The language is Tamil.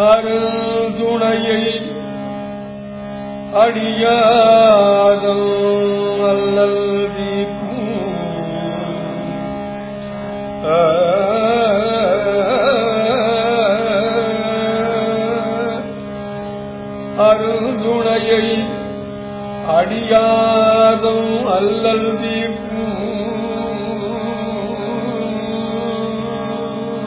அருந்துணையை அடியாதம் அல்லல் தீப்பும் அருந்துணையை அடியாதம் அல்லல் தீ